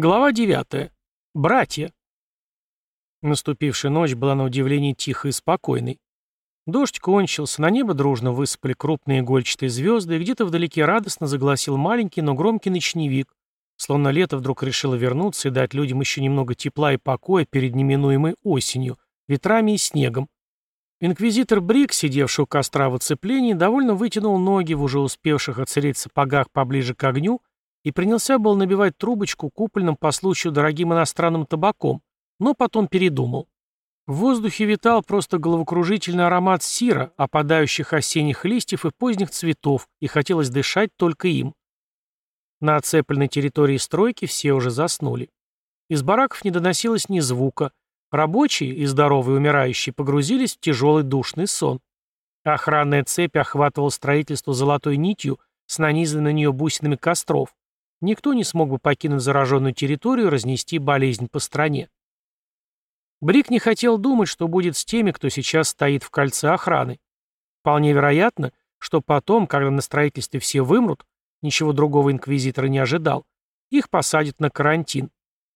Глава 9. Братья. Наступившая ночь была на удивление тихой и спокойной. Дождь кончился, на небо дружно высыпали крупные игольчатые звезды, и где-то вдалеке радостно загласил маленький, но громкий ночневик, словно лето вдруг решило вернуться и дать людям еще немного тепла и покоя перед неминуемой осенью, ветрами и снегом. Инквизитор Брик, сидевший у костра в оцеплении, довольно вытянул ноги в уже успевших оцелеть сапогах поближе к огню и принялся был набивать трубочку купольным по случаю дорогим иностранным табаком, но потом передумал. В воздухе витал просто головокружительный аромат сира, опадающих осенних листьев и поздних цветов, и хотелось дышать только им. На оцепленной территории стройки все уже заснули. Из бараков не доносилось ни звука. Рабочие и здоровые умирающие погрузились в тяжелый душный сон. Охранная цепь охватывала строительство золотой нитью с нанизанными на нее бусинами костров, Никто не смог бы покинуть зараженную территорию и разнести болезнь по стране. Брик не хотел думать, что будет с теми, кто сейчас стоит в кольце охраны. Вполне вероятно, что потом, когда на строительстве все вымрут, ничего другого инквизитора не ожидал, их посадят на карантин.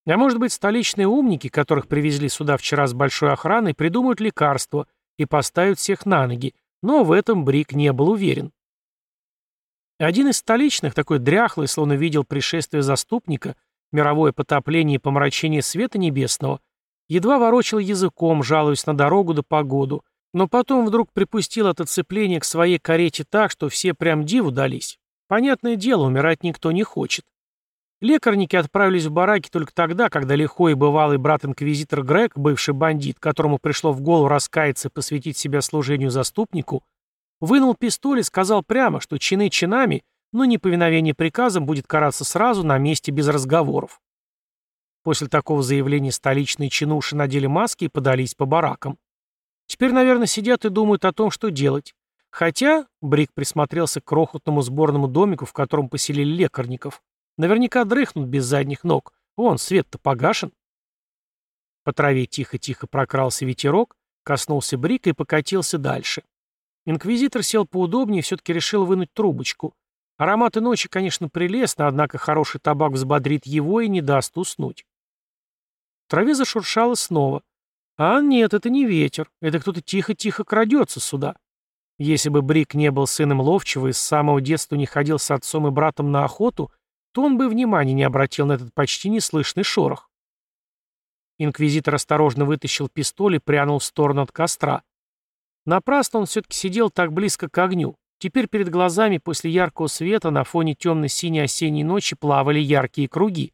А может быть, столичные умники, которых привезли сюда вчера с большой охраной, придумают лекарство и поставят всех на ноги, но в этом Брик не был уверен. Один из столичных, такой дряхлый, словно видел пришествие заступника, мировое потопление и помрачение света небесного, едва ворочил языком, жалуясь на дорогу да погоду, но потом вдруг припустил от оцепления к своей карете так, что все прям диву дались. Понятное дело, умирать никто не хочет. Лекарники отправились в бараки только тогда, когда лихой и бывалый брат-инквизитор Грег, бывший бандит, которому пришло в голову раскаяться и посвятить себя служению заступнику, Вынул пистоль и сказал прямо, что чины чинами, но неповиновение приказам будет караться сразу на месте без разговоров. После такого заявления столичные чинуши надели маски и подались по баракам. Теперь, наверное, сидят и думают о том, что делать. Хотя Брик присмотрелся к крохотному сборному домику, в котором поселили лекарников. Наверняка дрыхнут без задних ног. Вон, свет-то погашен. По траве тихо-тихо прокрался ветерок, коснулся Брика и покатился дальше. Инквизитор сел поудобнее и все-таки решил вынуть трубочку. Ароматы ночи, конечно, прелестно, однако хороший табак взбодрит его и не даст уснуть. В траве зашуршало снова. А нет, это не ветер, это кто-то тихо-тихо крадется сюда. Если бы Брик не был сыном ловчего и с самого детства не ходил с отцом и братом на охоту, то он бы внимания не обратил на этот почти неслышный шорох. Инквизитор осторожно вытащил пистоль и прянул в сторону от костра. Напрасно он все-таки сидел так близко к огню. Теперь перед глазами после яркого света на фоне темно-синей осенней ночи плавали яркие круги.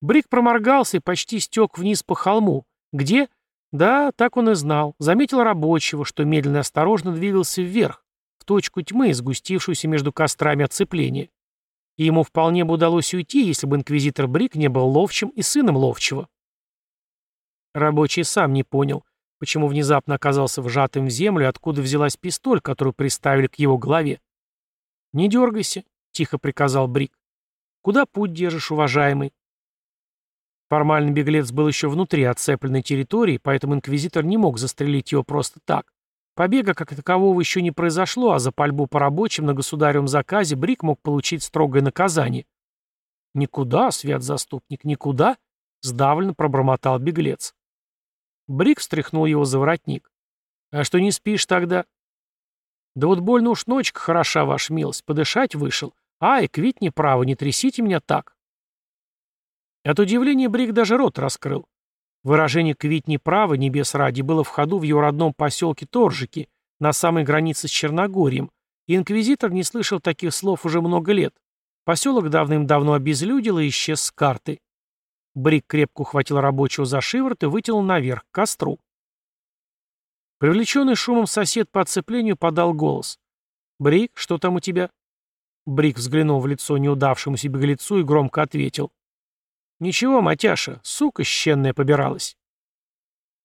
Брик проморгался и почти стек вниз по холму. Где? Да, так он и знал. Заметил рабочего, что медленно и осторожно двигался вверх, в точку тьмы, сгустившуюся между кострами оцепления. И ему вполне бы удалось уйти, если бы инквизитор Брик не был ловчим и сыном ловчего. Рабочий сам не понял, почему внезапно оказался вжатым в землю, откуда взялась пистоль, которую приставили к его голове. «Не дергайся», — тихо приказал Брик. «Куда путь держишь, уважаемый?» Формальный беглец был еще внутри отцепленной территории, поэтому инквизитор не мог застрелить его просто так. Побега как такового еще не произошло, а за пальбу по рабочим на государевом заказе Брик мог получить строгое наказание. «Никуда, свят заступник, никуда», — сдавленно пробормотал беглец. Брик встряхнул его за воротник. «А что не спишь тогда?» «Да вот больно уж ночка хороша, ваша милость, подышать вышел. Ай, квит неправо, не трясите меня так». От удивления Брик даже рот раскрыл. Выражение «квит неправо, небес ради» было в ходу в его родном поселке Торжики, на самой границе с Черногорием, инквизитор не слышал таких слов уже много лет. Поселок давным-давно обезлюдил и исчез с карты. Брик крепко ухватил рабочего за шиворот и вытянул наверх, к костру. Привлеченный шумом сосед по отцеплению подал голос. «Брик, что там у тебя?» Брик взглянул в лицо неудавшемуся беглецу и громко ответил. «Ничего, Матяша, сука щенная побиралась».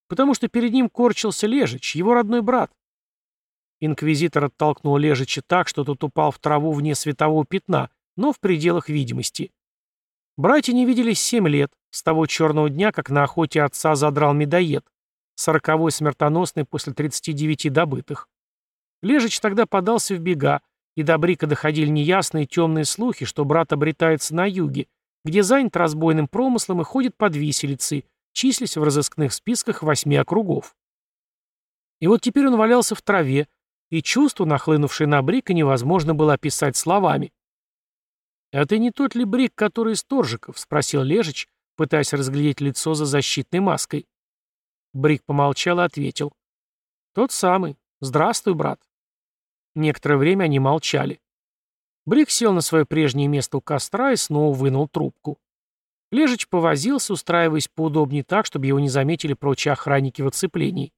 Потому что перед ним корчился Лежич, его родной брат. Инквизитор оттолкнул Лежича так, что тот упал в траву вне светового пятна, но в пределах видимости. Братья не виделись семь лет, с того черного дня, как на охоте отца задрал медоед, сороковой смертоносный после 39 добытых. Лежич тогда подался в бега, и до Брика доходили неясные темные слухи, что брат обретается на юге, где занят разбойным промыслом и ходит под виселицей, числясь в разыскных списках восьми округов. И вот теперь он валялся в траве, и чувство, нахлынувшее на Брика, невозможно было описать словами. «А ты не тот ли Брик, который из Торжиков?» — спросил Лежич, пытаясь разглядеть лицо за защитной маской. Брик помолчал и ответил. «Тот самый. Здравствуй, брат». Некоторое время они молчали. Брик сел на свое прежнее место у костра и снова вынул трубку. Лежич повозился, устраиваясь поудобнее так, чтобы его не заметили прочие охранники в оцеплении.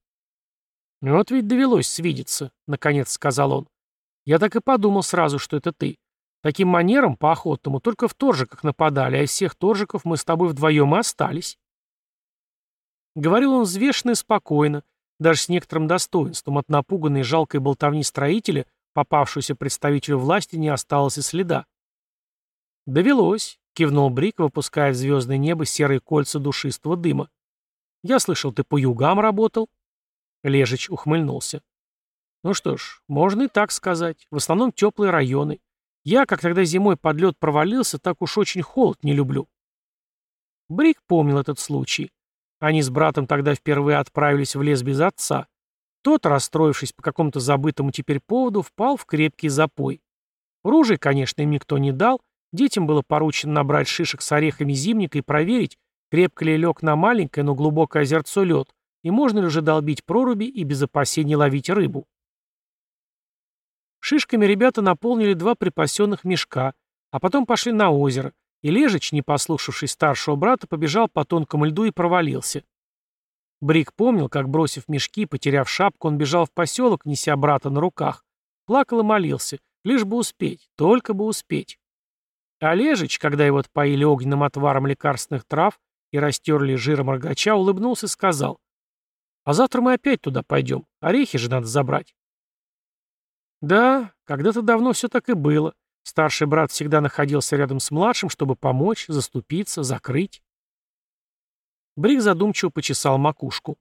«Вот ведь довелось свидеться», — наконец сказал он. «Я так и подумал сразу, что это ты. Таким манером, по-охотному, только в торжиках нападали, а из всех торжиков мы с тобой вдвоем и остались». Говорил он взвешенно и спокойно, даже с некоторым достоинством. От напуганной жалкой болтовни строителя, попавшегося представителю власти, не осталось и следа. «Довелось», — кивнул Брик, выпуская в звездное небо серые кольца душистого дыма. «Я слышал, ты по югам работал?» Лежич ухмыльнулся. «Ну что ж, можно и так сказать. В основном теплые районы. Я, как тогда зимой под лед провалился, так уж очень холод не люблю». Брик помнил этот случай. Они с братом тогда впервые отправились в лес без отца. Тот, расстроившись по какому-то забытому теперь поводу, впал в крепкий запой. Ружей, конечно, им никто не дал, детям было поручено набрать шишек с орехами зимника и проверить, крепко ли лег на маленькое, но глубокое озерцо лед, и можно ли уже долбить проруби и без опасений ловить рыбу. Шишками ребята наполнили два припасенных мешка, а потом пошли на озеро, и Лежич, не послушавшись старшего брата, побежал по тонкому льду и провалился. Брик помнил, как, бросив мешки, потеряв шапку, он бежал в поселок, неся брата на руках. Плакал и молился, лишь бы успеть, только бы успеть. А Лежич, когда его отпоили огненным отваром лекарственных трав и растерли жиром рогача, улыбнулся и сказал, «А завтра мы опять туда пойдем, орехи же надо забрать». Да, когда-то давно все так и было. Старший брат всегда находился рядом с младшим, чтобы помочь, заступиться, закрыть. Брик задумчиво почесал макушку.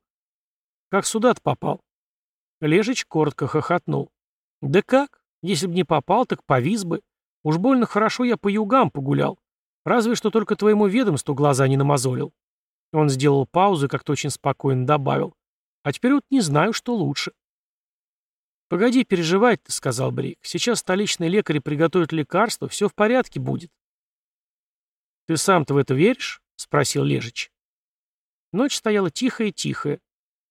«Как сюда-то попал?» Лежич коротко хохотнул. «Да как? Если б не попал, так повис бы. Уж больно хорошо я по югам погулял. Разве что только твоему ведомству глаза не намазолил». Он сделал паузу и как-то очень спокойно добавил. «А теперь вот не знаю, что лучше». «Погоди переживать-то», — сказал Брик. «Сейчас столичные лекари приготовят лекарство, все в порядке будет». «Ты сам-то в это веришь?» — спросил Лежич. Ночь стояла тихая-тихая.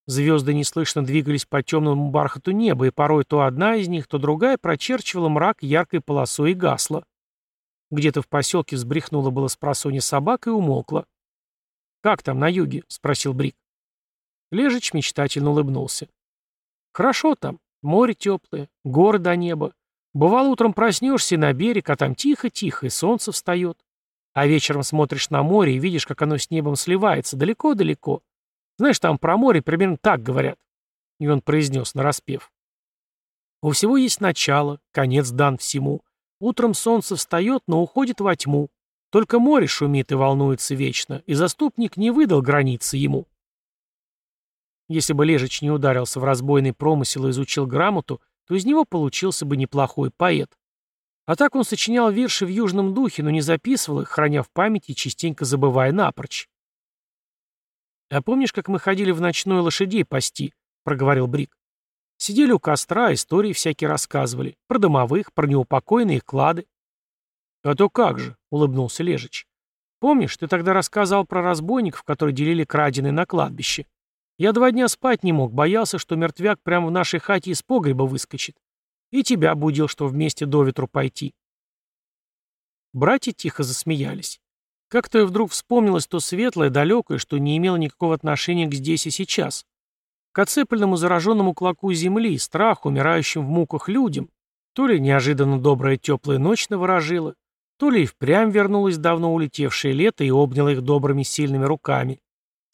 Звезды неслышно двигались по темному бархату неба, и порой то одна из них, то другая прочерчивала мрак яркой полосой и гасла. Где-то в поселке взбрехнула было с просони и умолкла. «Как там, на юге?» — спросил Брик. Лежич мечтательно улыбнулся. «Хорошо там. Море теплое, горы до неба. Бывало, утром проснешься на берег, а там тихо-тихо, и солнце встает. А вечером смотришь на море и видишь, как оно с небом сливается, далеко-далеко. Знаешь, там про море примерно так говорят. И он произнес нараспев. У всего есть начало, конец дан всему. Утром солнце встает, но уходит во тьму. Только море шумит и волнуется вечно, и заступник не выдал границы ему. Если бы Лежич не ударился в разбойный промысел и изучил грамоту, то из него получился бы неплохой поэт. А так он сочинял верши в южном духе, но не записывал их, храня в памяти и частенько забывая напрочь. «А помнишь, как мы ходили в ночной лошадей пасти?» — проговорил Брик. «Сидели у костра, истории всякие рассказывали. Про домовых, про неупокойные клады». «А то как же», — улыбнулся Лежич. «Помнишь, ты тогда рассказал про разбойников, которые делили краденые на кладбище? Я два дня спать не мог, боялся, что мертвяк прямо в нашей хате из погреба выскочит. И тебя будил, что вместе до ветру пойти. Братья тихо засмеялись. Как-то вдруг вспомнилось то светлое, далекое, что не имело никакого отношения к здесь и сейчас. К оцепленному зараженному клоку земли, страху, умирающим в муках людям. То ли неожиданно добрая теплая ночь наворожила, то ли и впрямь вернулось давно улетевшее лето и обняло их добрыми сильными руками.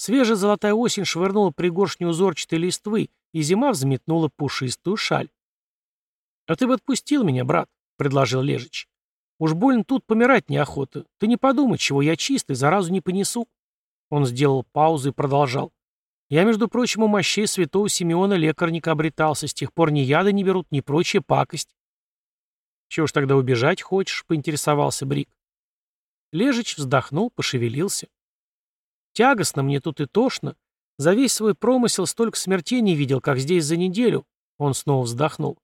Свежая золотая осень швырнула пригоршню узорчатой листвы, и зима взметнула пушистую шаль. «А ты бы отпустил меня, брат», — предложил Лежич. «Уж больно тут помирать неохота. Ты не подумай, чего я чистый, заразу не понесу». Он сделал паузу и продолжал. «Я, между прочим, у мощей святого Симеона лекарника обретался, с тех пор ни яда не берут, ни прочая пакость». «Чего ж тогда убежать хочешь?» — поинтересовался Брик. Лежич вздохнул, пошевелился. Тягостно мне тут и тошно. За весь свой промысел столько смертей не видел, как здесь за неделю. Он снова вздохнул.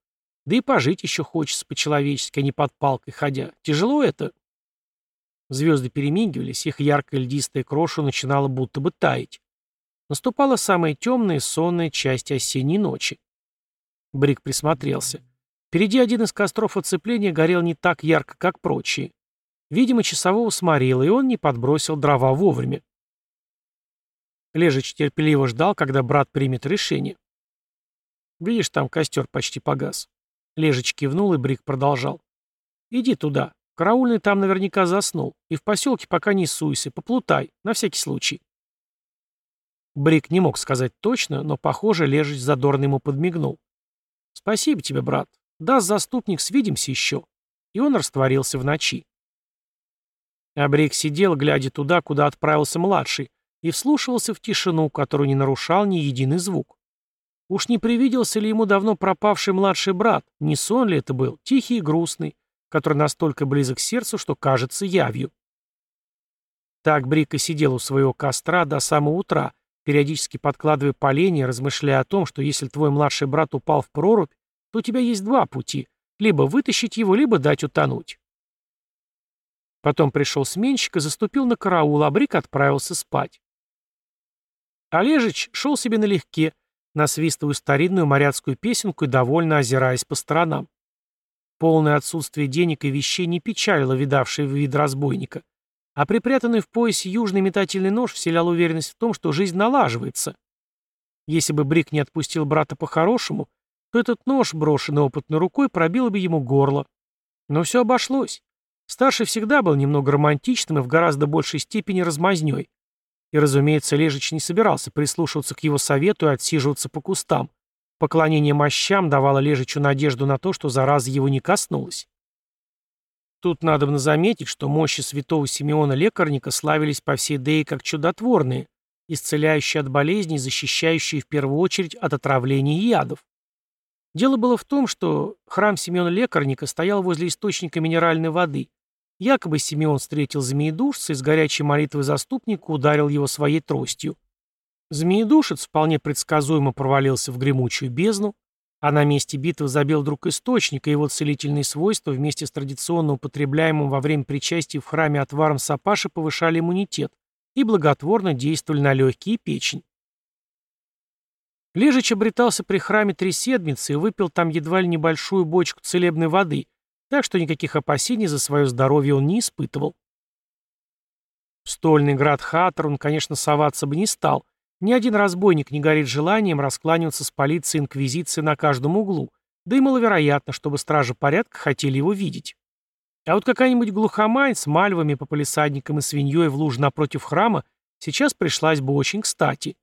Да и пожить еще хочется по-человечески, а не под палкой ходя. Тяжело это. Звезды перемигивались, их яркая льдистая кроша начинала будто бы таять. Наступала самая темная и сонная часть осенней ночи. Брик присмотрелся. Впереди один из костров оцепления горел не так ярко, как прочие. Видимо, часового сморило, и он не подбросил дрова вовремя. Лежич терпеливо ждал, когда брат примет решение. «Видишь, там костер почти погас». Лежич кивнул, и Брик продолжал. «Иди туда. Караульный там наверняка заснул. И в поселке пока не суйся, поплутай, на всякий случай». Брик не мог сказать точно, но, похоже, Лежич задорно ему подмигнул. «Спасибо тебе, брат. Даст заступник, свидимся еще». И он растворился в ночи. Абрик сидел, глядя туда, куда отправился младший, и вслушивался в тишину, которую не нарушал ни единый звук. Уж не привиделся ли ему давно пропавший младший брат, не сон ли это был, тихий и грустный, который настолько близок к сердцу, что кажется явью. Так Брика сидел у своего костра до самого утра, периодически подкладывая поленья, размышляя о том, что если твой младший брат упал в прорубь, то у тебя есть два пути — либо вытащить его, либо дать утонуть. Потом пришел сменщик и заступил на караул, а Брик отправился спать. Олежич шел себе налегке, насвистывая старинную моряцкую песенку и довольно озираясь по сторонам. Полное отсутствие денег и вещей не печалило видавший вид разбойника, а припрятанный в поясе южный метательный нож вселял уверенность в том, что жизнь налаживается. Если бы Брик не отпустил брата по-хорошему, то этот нож, брошенный опытной рукой, пробил бы ему горло. Но все обошлось. Старший всегда был немного романтичным и в гораздо большей степени размазнёй. И, разумеется, Лежич не собирался прислушиваться к его совету и отсиживаться по кустам. Поклонение мощам давало Лежичу надежду на то, что зараза его не коснулась. Тут надо бы заметить, что мощи святого Симеона Лекарника славились по всей Дее как чудотворные, исцеляющие от болезней, защищающие в первую очередь от отравлений ядов. Дело было в том, что храм Симеона Лекарника стоял возле источника минеральной воды, Якобы Симеон встретил змеедушца и с горячей молитвой заступника ударил его своей тростью. Змеедушец вполне предсказуемо провалился в гремучую бездну, а на месте битвы забил вдруг источник, и его целительные свойства вместе с традиционно употребляемым во время причастия в храме отваром сапаши повышали иммунитет и благотворно действовали на легкие и печень. Лежич обретался при храме три седмицы и выпил там едва ли небольшую бочку целебной воды, так что никаких опасений за свое здоровье он не испытывал. В стольный град Хаттер он, конечно, соваться бы не стал. Ни один разбойник не горит желанием раскланиваться с полицией Инквизиции на каждом углу, да и маловероятно, чтобы стражи порядка хотели его видеть. А вот какая-нибудь глухомань с мальвами по полисадникам и свиньей в луже напротив храма сейчас пришлась бы очень кстати.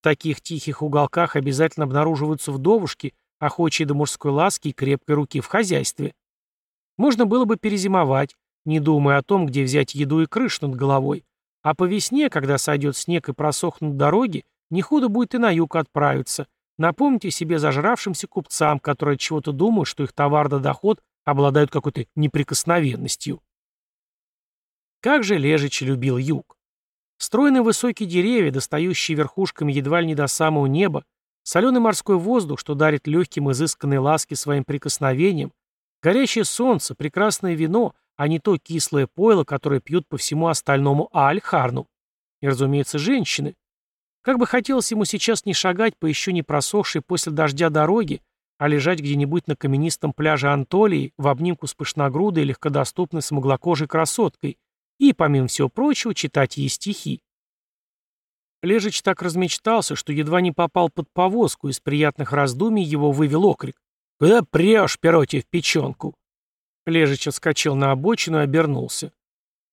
В таких тихих уголках обязательно обнаруживаются вдовушки, охочие до мужской ласки и крепкой руки в хозяйстве. Можно было бы перезимовать, не думая о том, где взять еду и крышу над головой. А по весне, когда сойдет снег и просохнут дороги, не худо будет и на юг отправиться. Напомните себе зажравшимся купцам, которые чего-то думают, что их товар да доход обладают какой-то неприкосновенностью. Как же Лежич любил юг. Стройные высокие деревья, достающие верхушками едва ли не до самого неба, соленый морской воздух, что дарит легким изысканной ласки своим прикосновением, Горящее солнце, прекрасное вино, а не то кислое пойло, которое пьют по всему остальному Аальхарну. И, разумеется, женщины. Как бы хотелось ему сейчас не шагать по еще не просохшей после дождя дороге, а лежать где-нибудь на каменистом пляже Антолии в обнимку с пышногрудой легкодоступной смуглокожей красоткой и, помимо всего прочего, читать ей стихи. Лежич так размечтался, что едва не попал под повозку, из приятных раздумий его вывел окрик. «Куда прешь, Пероти, в печенку?» Лежич отскочил на обочину и обернулся.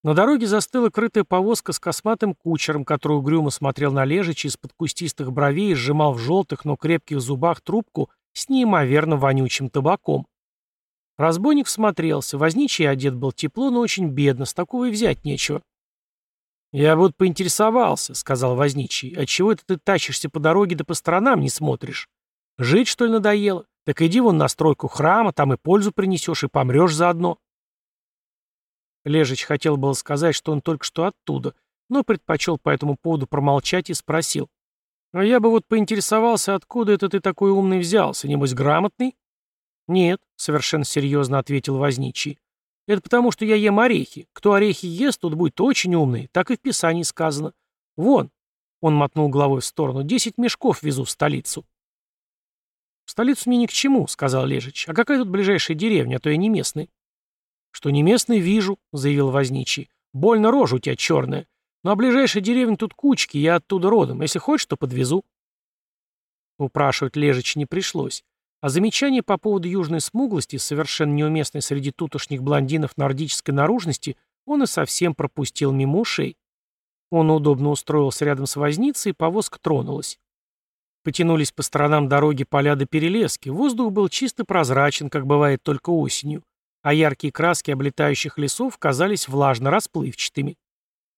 На дороге застыла крытая повозка с косматым кучером, который угрюмо смотрел на Лежича из-под кустистых бровей и сжимал в желтых, но крепких зубах трубку с неимоверно вонючим табаком. Разбойник всмотрелся, возничий одет был тепло, но очень бедно, с такого и взять нечего. «Я вот поинтересовался», — сказал возничий, — «отчего это ты тащишься по дороге да по сторонам не смотришь? Жить, что ли, надоело? Так иди вон на стройку храма, там и пользу принесешь, и помрешь заодно. Лежич хотел было сказать, что он только что оттуда, но предпочел по этому поводу промолчать и спросил. «А я бы вот поинтересовался, откуда это ты такой умный взялся, небось грамотный?» «Нет», — совершенно серьезно ответил Возничий. «Это потому, что я ем орехи. Кто орехи ест, тот будет очень умный. Так и в Писании сказано. Вон, он мотнул головой в сторону. «Десять мешков везу в столицу». «В столицу мне ни к чему», — сказал Лежич. «А какая тут ближайшая деревня, а то я не местный». «Что не местный, вижу», — заявил Возничий. «Больно рожа у тебя черная. Ну а ближайшая деревня тут кучки, я оттуда родом. Если хочешь, то подвезу». Упрашивать Лежич не пришлось. А замечание по поводу южной смуглости, совершенно неуместной среди тутошних блондинов нордической наружности, он и совсем пропустил мимо ушей. Он удобно устроился рядом с возницей, и повозка тронулась. Потянулись по сторонам дороги поля до перелески, воздух был чисто прозрачен, как бывает только осенью, а яркие краски облетающих лесов казались влажно-расплывчатыми.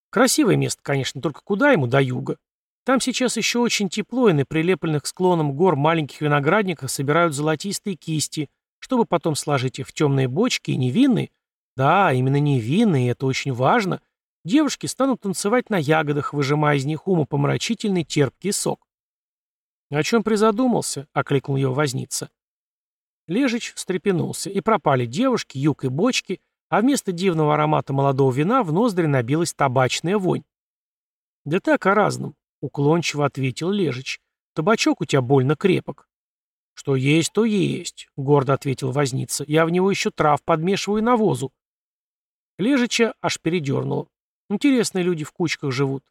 Красивое место, конечно, только куда ему до юга? Там сейчас еще очень тепло, и на прилепленных к склонам гор маленьких виноградниках собирают золотистые кисти, чтобы потом сложить их в темные бочки и невинные, да, именно невинные, это очень важно, девушки станут танцевать на ягодах, выжимая из них умопомрачительный терпкий сок. «О чем призадумался?» — окликнул его возница. Лежич встрепенулся, и пропали девушки, юг и бочки, а вместо дивного аромата молодого вина в ноздри набилась табачная вонь. «Да так о разном», — уклончиво ответил Лежич. «Табачок у тебя больно крепок». «Что есть, то есть», — гордо ответил возница. «Я в него еще трав подмешиваю навозу». Лежича аж передернуло. Интересные люди в кучках живут.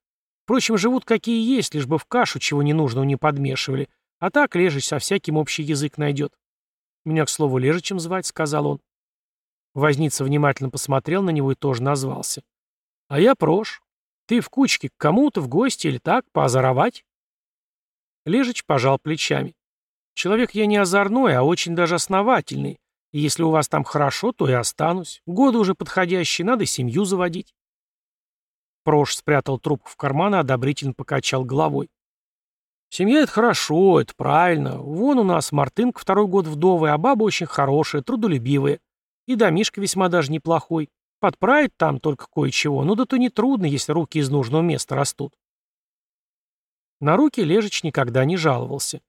Впрочем, живут какие есть, лишь бы в кашу чего ненужного не подмешивали. А так Лежич со всяким общий язык найдет. «Меня, к слову, Лежичем звать», — сказал он. Возница внимательно посмотрел на него и тоже назвался. «А я Прош. Ты в кучке к кому-то в гости или так, поозоровать?» Лежич пожал плечами. «Человек я не озорной, а очень даже основательный. И если у вас там хорошо, то и останусь. Годы уже подходящие, надо семью заводить». Прош спрятал трубку в карман и одобрительно покачал головой. «Семья — это хорошо, это правильно. Вон у нас Мартынка второй год вдовая, а баба очень хорошая, трудолюбивая. И домишка весьма даже неплохой. Подправить там только кое-чего, ну да то не трудно, если руки из нужного места растут». На руки Лежич никогда не жаловался.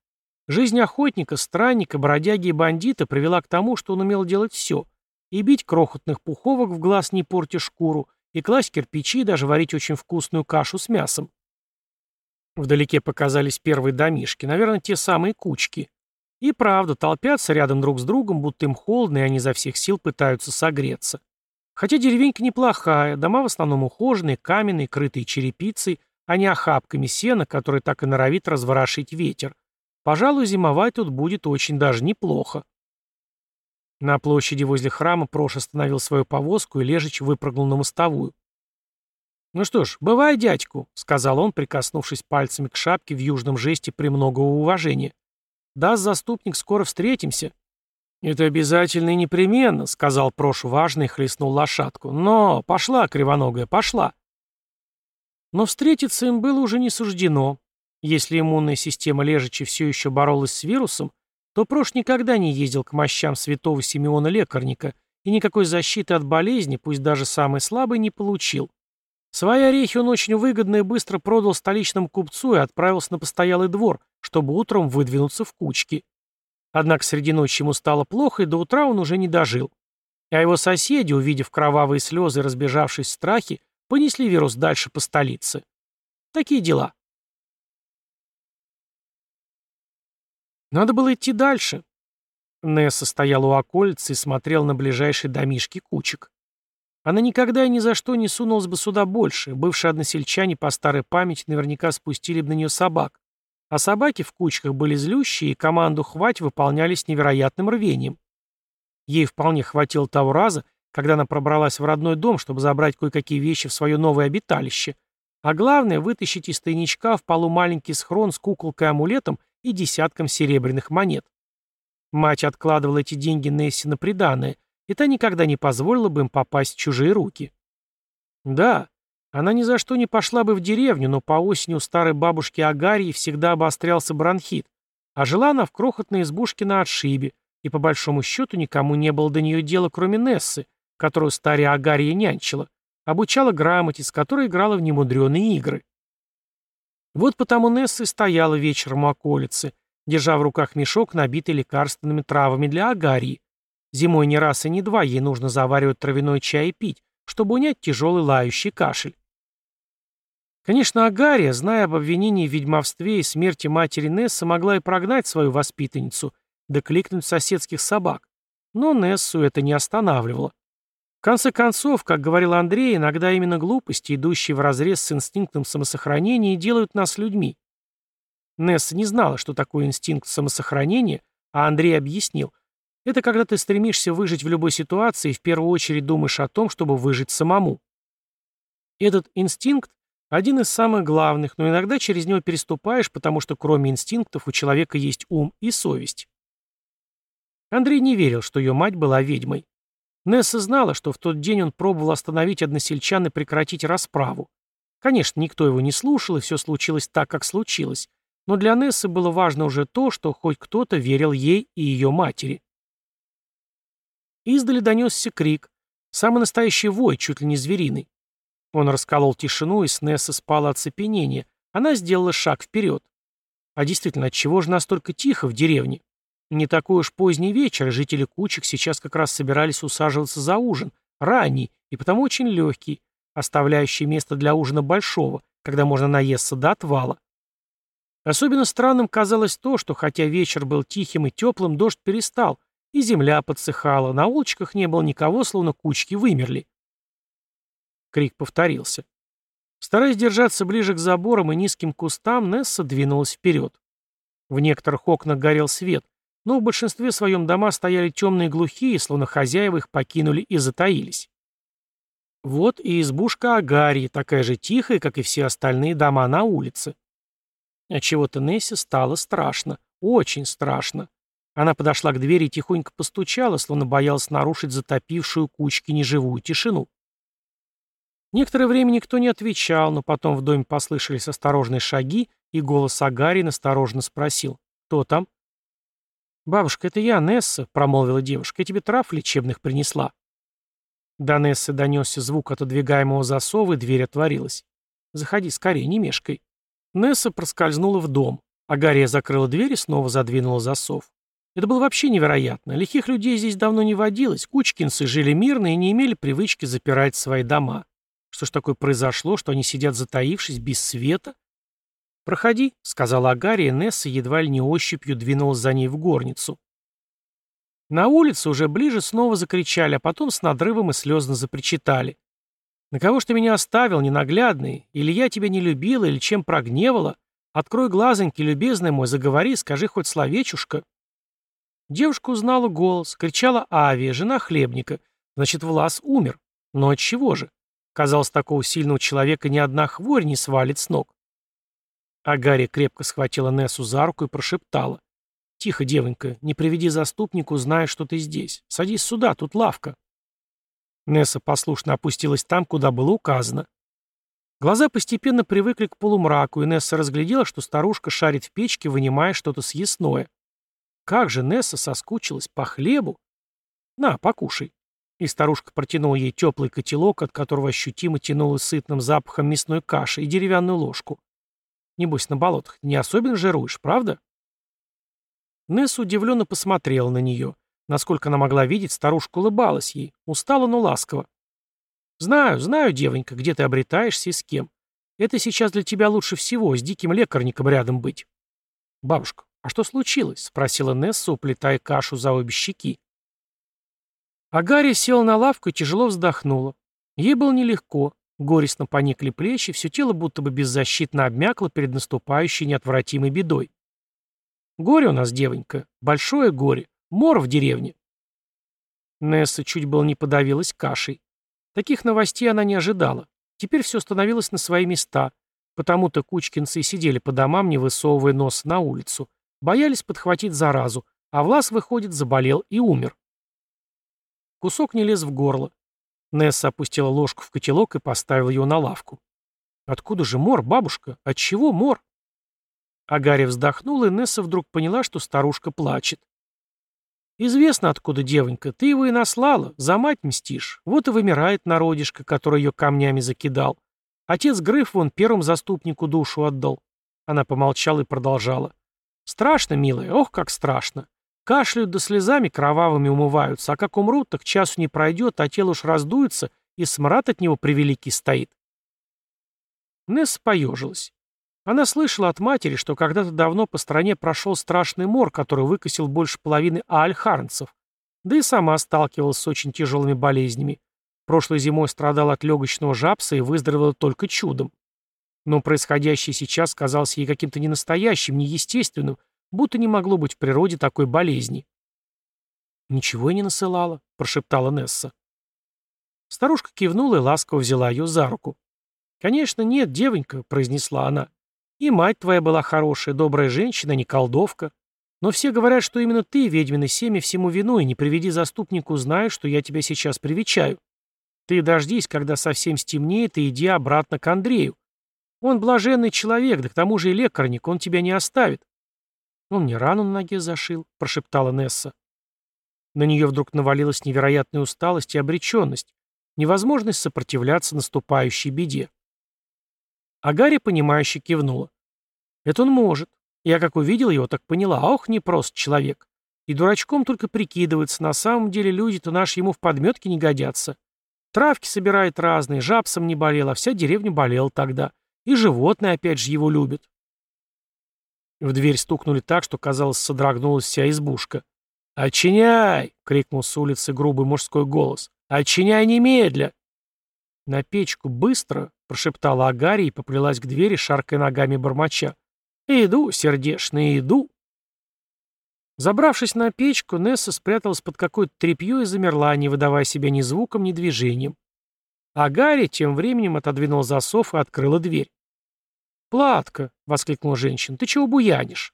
Жизнь охотника, странника, бродяги и бандита привела к тому, что он умел делать все. И бить крохотных пуховок в глаз, не портя шкуру, и класть кирпичи, и даже варить очень вкусную кашу с мясом. Вдалеке показались первые домишки, наверное, те самые кучки. И правда, толпятся рядом друг с другом, будто им холодно, и они изо всех сил пытаются согреться. Хотя деревенька неплохая, дома в основном ухоженные, каменные, крытые черепицей, а не охапками сена, которые так и норовит разворошить ветер. Пожалуй, зимовать тут будет очень даже неплохо. На площади возле храма Прош остановил свою повозку, и Лежич выпрыгнул на мостовую. «Ну что ж, бывай, дядьку», — сказал он, прикоснувшись пальцами к шапке в южном жесте премногого уважения. «Даст заступник, скоро встретимся». «Это обязательно и непременно», — сказал Прош важно и хлестнул лошадку. «Но, пошла, кривоногая, пошла». Но встретиться им было уже не суждено. Если иммунная система Лежичи все еще боролась с вирусом, то Прош никогда не ездил к мощам святого Симеона Лекарника и никакой защиты от болезни, пусть даже самой слабой, не получил. Свои орехи он очень выгодно и быстро продал столичному купцу и отправился на постоялый двор, чтобы утром выдвинуться в кучки. Однако среди ночи ему стало плохо, и до утра он уже не дожил. А его соседи, увидев кровавые слезы и разбежавшись в страхе, понесли вирус дальше по столице. Такие дела. Надо было идти дальше. Несса стояла у окольца и смотрела на ближайшие домишки кучек. Она никогда и ни за что не сунулась бы сюда больше. Бывшие односельчане по старой памяти наверняка спустили бы на нее собак. А собаки в кучках были злющие, и команду «хвать» выполняли с невероятным рвением. Ей вполне хватило того раза, когда она пробралась в родной дом, чтобы забрать кое-какие вещи в свое новое обиталище. А главное — вытащить из тайничка в полу маленький схрон с куколкой-амулетом и десятком серебряных монет. Мать откладывала эти деньги Несси на приданое, и та никогда не позволила бы им попасть в чужие руки. Да, она ни за что не пошла бы в деревню, но по осени у старой бабушки Агарии всегда обострялся бронхит, а жила она в крохотной избушке на отшибе, и по большому счету никому не было до нее дела, кроме Нессы, которую старая Агария нянчила, обучала грамоте, с которой играла в немудреные игры. Вот потому Несса и стояла вечером у околицы, держа в руках мешок, набитый лекарственными травами для Агарии. Зимой не раз и не два ей нужно заваривать травяной чай и пить, чтобы унять тяжелый лающий кашель. Конечно, Агария, зная об обвинении в ведьмовстве и смерти матери Нессы, могла и прогнать свою воспитанницу, да соседских собак. Но Нессу это не останавливало. В конце концов, как говорил Андрей, иногда именно глупости, идущие вразрез с инстинктом самосохранения, делают нас людьми. Несса не знала, что такое инстинкт самосохранения, а Андрей объяснил. Это когда ты стремишься выжить в любой ситуации и в первую очередь думаешь о том, чтобы выжить самому. Этот инстинкт один из самых главных, но иногда через него переступаешь, потому что кроме инстинктов у человека есть ум и совесть. Андрей не верил, что ее мать была ведьмой. Несса знала, что в тот день он пробовал остановить односельчан и прекратить расправу. Конечно, никто его не слушал, и все случилось так, как случилось. Но для Нессы было важно уже то, что хоть кто-то верил ей и ее матери. Издали донесся крик. Самый настоящий вой, чуть ли не звериный. Он расколол тишину, и с Нессы спало оцепенение. Она сделала шаг вперед. А действительно, отчего же настолько тихо в деревне? Не такой уж поздний вечер, жители Кучек сейчас как раз собирались усаживаться за ужин, ранний и потому очень легкий, оставляющий место для ужина большого, когда можно наесться до отвала. Особенно странным казалось то, что хотя вечер был тихим и теплым, дождь перестал, и земля подсыхала, на улочках не было никого, словно кучки вымерли. Крик повторился. Стараясь держаться ближе к заборам и низким кустам, Несса двинулась вперед. В некоторых окнах горел свет, но в большинстве своем дома стояли темные глухие, словно хозяева их покинули и затаились. Вот и избушка Агарии, такая же тихая, как и все остальные дома на улице. А чего-то Нессе стало страшно, очень страшно. Она подошла к двери и тихонько постучала, словно боялась нарушить затопившую кучки неживую тишину. Некоторое время никто не отвечал, но потом в доме послышались осторожные шаги, и голос Агари настороженно спросил «Кто там?» «Бабушка, это я, Несса», — промолвила девушка, — «я тебе трав лечебных принесла». До Нессы донесся звук отодвигаемого засова, и дверь отворилась. «Заходи скорее, не мешкай». Несса проскользнула в дом. Агария закрыла дверь и снова задвинула засов. Это было вообще невероятно. Лихих людей здесь давно не водилось, кучкинцы жили мирно и не имели привычки запирать свои дома. Что ж такое произошло, что они сидят затаившись, без света? «Проходи», — сказала Агария, и Несса едва ли не ощупью двинулась за ней в горницу. На улице уже ближе снова закричали, а потом с надрывом и слезно запричитали. «На кого ж ты меня оставил, ненаглядный? Или я тебя не любила, или чем прогневала? Открой глазоньки, любезный мой, заговори, скажи хоть словечушка». Девушка узнала голос, кричала Авия, жена хлебника. Значит, Влас умер. Но от чего же? Казалось, такого сильного человека ни одна хворь не свалит с ног. Агария крепко схватила Нессу за руку и прошептала. «Тихо, девонька, не приведи заступнику, зная, что ты здесь. Садись сюда, тут лавка». Несса послушно опустилась там, куда было указано. Глаза постепенно привыкли к полумраку, и Несса разглядела, что старушка шарит в печке, вынимая что-то съестное. Как же Несса соскучилась по хлебу. На, покушай. И старушка протянула ей теплый котелок, от которого ощутимо тянуло сытным запахом мясной каши, и деревянную ложку. Небось, на болотах не особенно жируешь, правда?» Несса удивленно посмотрела на нее. Насколько она могла видеть, старушка улыбалась ей. Устала, но ласково. «Знаю, знаю, девонька, где ты обретаешься и с кем. Это сейчас для тебя лучше всего, с диким лекарником рядом быть». «Бабушка, а что случилось?» — спросила Несса, уплетая кашу за обе щеки. Агария села на лавку и тяжело вздохнула. Ей было нелегко. Горестно поникли плечи, все тело будто бы беззащитно обмякло перед наступающей неотвратимой бедой. Горе у нас, девонька, большое горе, мор в деревне. Несса чуть было не подавилась кашей. Таких новостей она не ожидала. Теперь все становилось на свои места, потому-то кучкинцы сидели по домам, не высовывая нос на улицу. Боялись подхватить заразу, а Влас, выходит, заболел и умер. Кусок не лез в горло. Несса опустила ложку в котелок и поставила его на лавку. «Откуда же мор, бабушка? От чего мор?» Агария вздохнула, и Несса вдруг поняла, что старушка плачет. Известно, откуда девонька, ты его и наслала, за мать мстишь. Вот и вымирает народишко, который ее камнями закидал. Отец Грыф вон первым заступнику душу отдал. Она помолчала и продолжала. Страшно, милая, ох, как страшно. Кашляют да слезами кровавыми умываются, а как умрут, так часу не пройдет, а тело уж раздуется, и смрад от него превеликий стоит. Несса поежилась. Она слышала от матери, что когда-то давно по стране прошел страшный мор, который выкосил больше половины аальхарнцев, да и сама сталкивалась с очень тяжелыми болезнями. Прошлой зимой страдала от легочного жабса и выздоровела только чудом. Но происходящее сейчас казалось ей каким-то ненастоящим, неестественным, будто не могло быть в природе такой болезни. «Ничего я не насылала», — прошептала Несса. Старушка кивнула и ласково взяла ее за руку. «Конечно, нет, девонька», — произнесла она. «И мать твоя была хорошая, добрая женщина, не колдовка. Но все говорят, что именно ты, ведьмина семя, всему вину, и не приведи заступнику, знаю, что я тебя сейчас привечаю. Ты дождись, когда совсем стемнеет, и иди обратно к Андрею. Он блаженный человек, да к тому же и лекарник, он тебя не оставит. Он мне рану на ноге зашил, прошептала Несса. На нее вдруг навалилась невероятная усталость и обреченность, невозможность сопротивляться наступающей беде. А Гарри, понимающе кивнула. Это он может. Я как увидел его, так поняла, ох, не прост человек. И дурачком только прикидывается, на самом деле люди-то наши ему в подметке не годятся. Травки собирает разные, жабсом не болел, а вся деревня болела тогда. И животные опять же его любят. В дверь стукнули так, что, казалось, содрогнулась вся избушка. «Очиняй!» — крикнул с улицы грубый мужской голос. «Очиняй немедля!» «На печку быстро!» — прошептала Агария и поплелась к двери, шаркая ногами бормоча. «Иду, сердешный, иду!» Забравшись на печку, Несса спряталась под какое-то тряпье и замерла, не выдавая себя ни звуком, ни движением. А Гарри тем временем отодвинул засов и открыла дверь. «Платка!» — воскликнула женщина. «Ты чего буянишь?»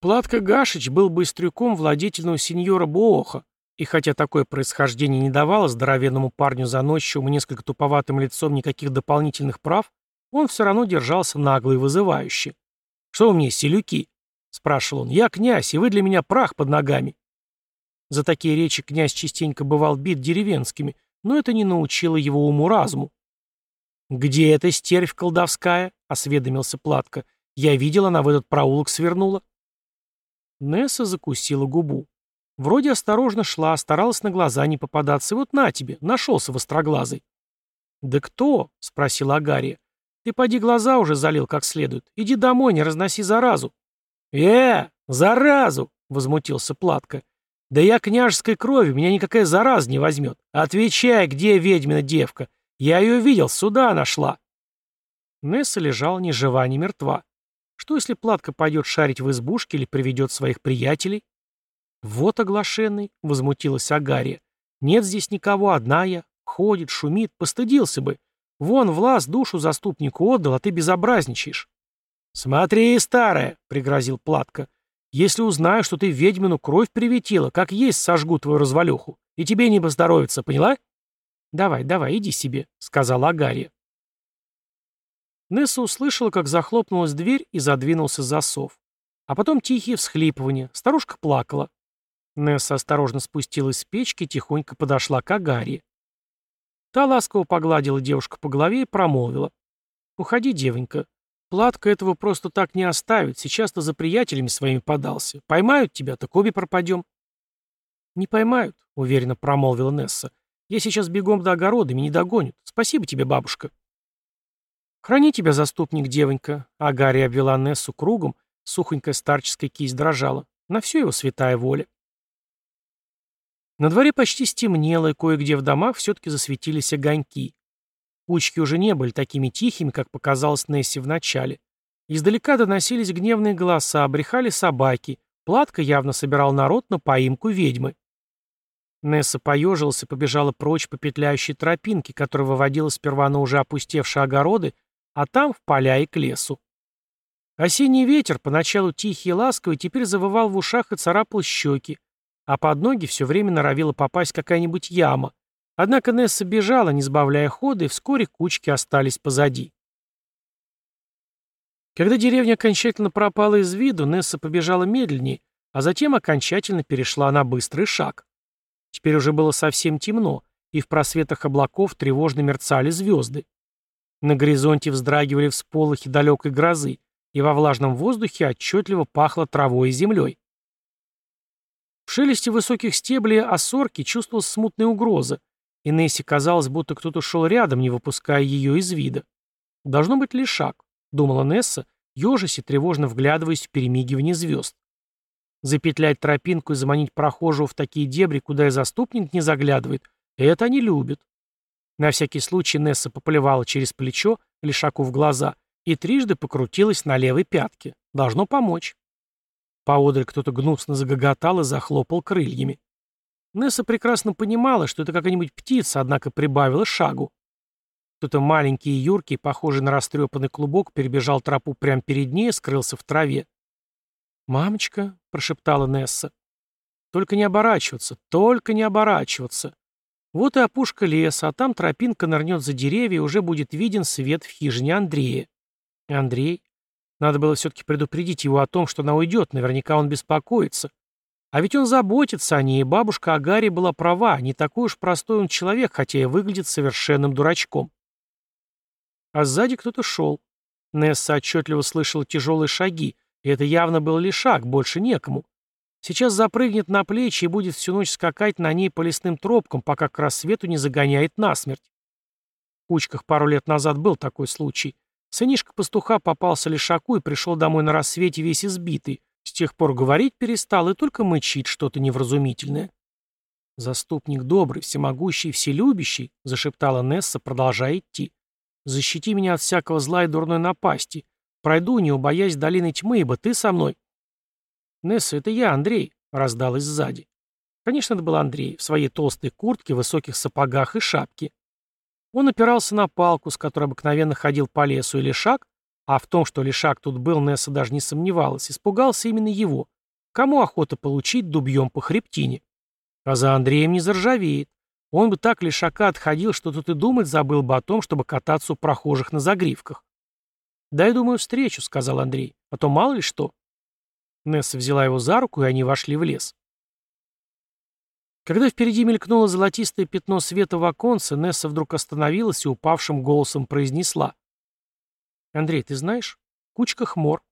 Платка Гашич был быстрюком владетельного сеньора Бооха, и хотя такое происхождение не давало здоровенному парню заносчивому несколько туповатым лицом никаких дополнительных прав, он все равно держался нагло и вызывающе. «Что у мне, селюки?» — спрашивал он. «Я князь, и вы для меня прах под ногами». За такие речи князь частенько бывал бит деревенскими, но это не научило его уму-разуму. «Где эта стервь колдовская?» — осведомился Платка. «Я видел, она в этот проулок свернула». Несса закусила губу. Вроде осторожно шла, старалась на глаза не попадаться, и вот на тебе, нашелся востроглазый. «Да кто?» — спросила Агария. «Ты поди глаза уже залил как следует. Иди домой, не разноси заразу». «Э, заразу!» — возмутился Платка. «Да я княжеской крови, меня никакая зараза не возьмет. Отвечай, где ведьмина девка? Я ее видел, сюда нашла. Несса лежала ни жива, ни мертва. Что, если Платка пойдет шарить в избушке или приведет своих приятелей? Вот оглашенный, возмутилась Агария. Нет здесь никого, одна я. Ходит, шумит, постыдился бы. Вон, Влас душу заступнику отдал, а ты безобразничаешь. «Смотри, старая!» — пригрозил Платка. «Если узнаю, что ты ведьмину кровь приветила, как есть сожгу твою развалюху, и тебе не поздоровится, поняла?» «Давай, давай, иди себе», — сказала Агария. Несса услышала, как захлопнулась дверь и задвинулся засов. А потом тихие всхлипывания. Старушка плакала. Несса осторожно спустилась с печки и тихонько подошла к Агарии. Та ласково погладила девушку по голове и промолвила. «Уходи, девонька. Платка этого просто так не оставит. Сейчас-то за приятелями своими подался. Поймают тебя, так обе пропадем». «Не поймают», — уверенно промолвила Несса. Я сейчас бегом до огорода, меня не догонят. Спасибо тебе, бабушка. Храни тебя, заступник, девонька. А Гарри обвела Нессу кругом, сухонькая старческая кисть дрожала. На все его святая воля. На дворе почти стемнело, и кое-где в домах все-таки засветились огоньки. Кучки уже не были такими тихими, как показалось Нессе вначале. Издалека доносились гневные голоса, обрехали собаки. Платка явно собирал народ на поимку ведьмы. Несса поежилась и побежала прочь по петляющей тропинке, которая выводила сперва на уже опустевшие огороды, а там в поля и к лесу. Осенний ветер, поначалу тихий и ласковый, теперь завывал в ушах и царапал щеки, а под ноги все время норовила попасть какая-нибудь яма. Однако Несса бежала, не сбавляя хода, и вскоре кучки остались позади. Когда деревня окончательно пропала из виду, Несса побежала медленнее, а затем окончательно перешла на быстрый шаг. Теперь уже было совсем темно, и в просветах облаков тревожно мерцали звезды. На горизонте вздрагивали всполохи далекой грозы, и во влажном воздухе отчетливо пахло травой и землей. В шелесте высоких стеблей осорки чувствовалась смутная угроза, и Нессе казалось, будто кто-то шел рядом, не выпуская ее из вида. «Должно быть лишак», — думала Несса, ежась и тревожно вглядываясь в перемигивание звезд. Запетлять тропинку и заманить прохожего в такие дебри, куда и заступник не заглядывает, это они любят. На всякий случай Несса поплевала через плечо, лишаку в глаза, и трижды покрутилась на левой пятке. Должно помочь. Поодаль кто-то гнусно загоготал и захлопал крыльями. Несса прекрасно понимала, что это какая-нибудь птица, однако прибавила шагу. Кто-то маленький и юркий, похожий на растрепанный клубок, перебежал тропу прямо перед ней и скрылся в траве. «Мамочка», — прошептала Несса. «Только не оборачиваться, только не оборачиваться». Вот и опушка леса, а там тропинка нырнет за деревья, и уже будет виден свет в хижине Андрея. Андрей? Надо было все-таки предупредить его о том, что она уйдет, наверняка он беспокоится. А ведь он заботится о ней, и бабушка Агари была права, не такой уж простой он человек, хотя и выглядит совершенным дурачком. А сзади кто-то шел. Несса отчетливо слышала тяжелые шаги, и это явно был лишь шаг, больше некому. Сейчас запрыгнет на плечи и будет всю ночь скакать на ней по лесным тропкам, пока к рассвету не загоняет насмерть. В кучках пару лет назад был такой случай. Сынишка пастуха попался лишаку и пришел домой на рассвете весь избитый. С тех пор говорить перестал и только мычит что-то невразумительное. «Заступник добрый, всемогущий, вселюбящий», — зашептала Несса, продолжая идти. «Защити меня от всякого зла и дурной напасти. Пройду, не убоясь долины тьмы, ибо ты со мной». «Несса, это я, Андрей», — раздалась сзади. Конечно, это был Андрей, в своей толстой куртке, высоких сапогах и шапке. Он опирался на палку, с которой обыкновенно ходил по лесу, и лишак, а в том, что лишак тут был, Несса даже не сомневалась, испугался именно его. Кому охота получить дубьем по хребтине? А за Андреем не заржавеет. Он бы так лишака отходил, что тут и думать забыл бы о том, чтобы кататься у прохожих на загривках. «Дай, думаю, встречу», — сказал Андрей, — «а то мало ли что». Несса взяла его за руку, и они вошли в лес. Когда впереди мелькнуло золотистое пятно света в оконце, Несса вдруг остановилась и упавшим голосом произнесла. «Андрей, ты знаешь? Кучка хмор».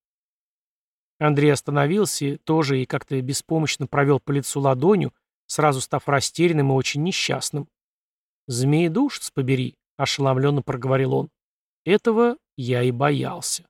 Андрей остановился тоже и как-то беспомощно провел по лицу ладонью, сразу став растерянным и очень несчастным. «Змеи душ, побери», — ошеломленно проговорил он. «Этого я и боялся».